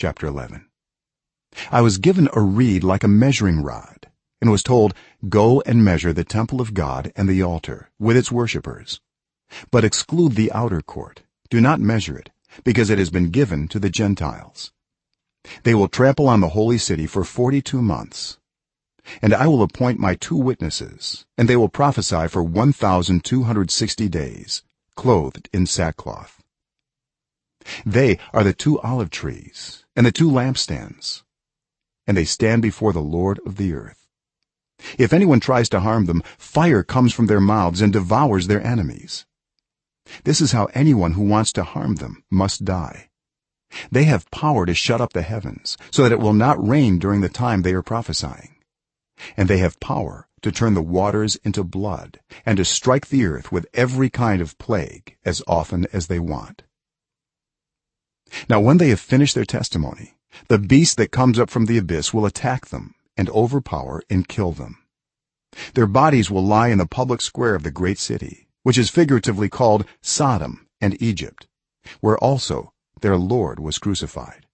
chapter 11 i was given a reed like a measuring rod and was told go and measure the temple of god and the altar with its worshippers but exclude the outer court. Do not measure it because it has been given to the gentiles. They will trample on the holy city for 42 months. And i will appoint my two witnesses and they will prophesy for 1260 days clothed in sackcloth. They are the two olive trees and the two lampstands and they stand before the lord of the earth. If anyone tries to harm them fire comes from their mouths and devours their enemies. This is how anyone who wants to harm them must die. They have power to shut up the heavens so that it will not rain during the time they are prophesying. And they have power to turn the waters into blood and to strike the earth with every kind of plague as often as they want now when they have finished their testimony the beast that comes up from the abyss will attack them and overpower and kill them. Their bodies will lie in the public square of the great city which is figuratively called sodom and egypt where also their lord was crucified.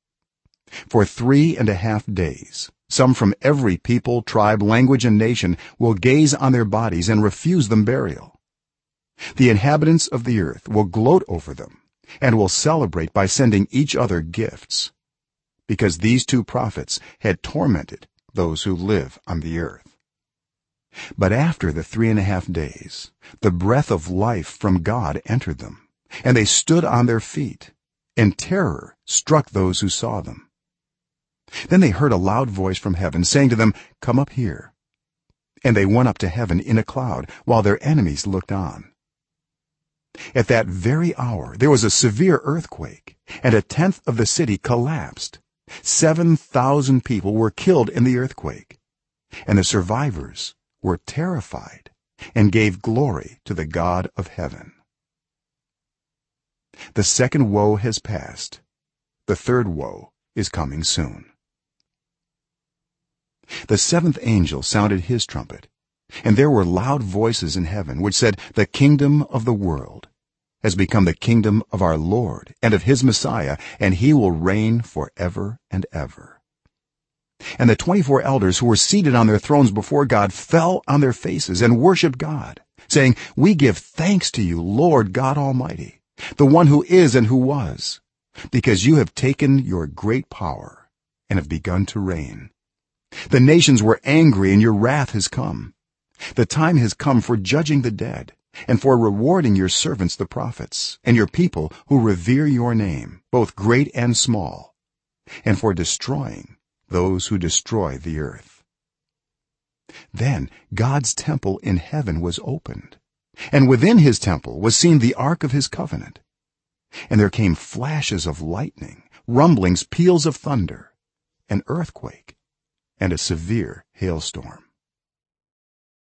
For three and a half days some from every people tribe language and nation will gaze on their bodies and refuse them burial. The inhabitants of the earth will gloat over them and will celebrate by sending each other gifts because these two prophets had tormented those who live on the earth. But after the three and a half days the breath of life from god entered them and they stood on their feet and terror struck those who saw them. Then they heard a loud voice from heaven saying to them come up here. And they went up to heaven in a cloud while their enemies looked on at that very hour there was a severe earthquake and a tenth of the city collapsed. 7000 people were killed in the earthquake and the survivors were terrified and gave glory to the god of heaven. The second woe has passed. The third woe is coming soon. The seventh angel sounded his trumpet and there were loud voices in heaven which said the kingdom of the world has become the kingdom of our lord and of his messiah and he will reign forever and ever. And the 24 elders who were seated on their thrones before god fell on their faces and worshiped god saying we give thanks to you lord god almighty the one who is and who was because you have taken your great power and have begun to reign. The nations were angry and your wrath has come. The time has come for judging the dead and for rewarding your servants the prophets and your people who revere your name both great and small and for destroying those who destroy the earth. Then god's temple in heaven was opened and within his temple was seen the ark of his covenant. And there came flashes of lightning rumblings peals of thunder an earthquake and a severe hailstorm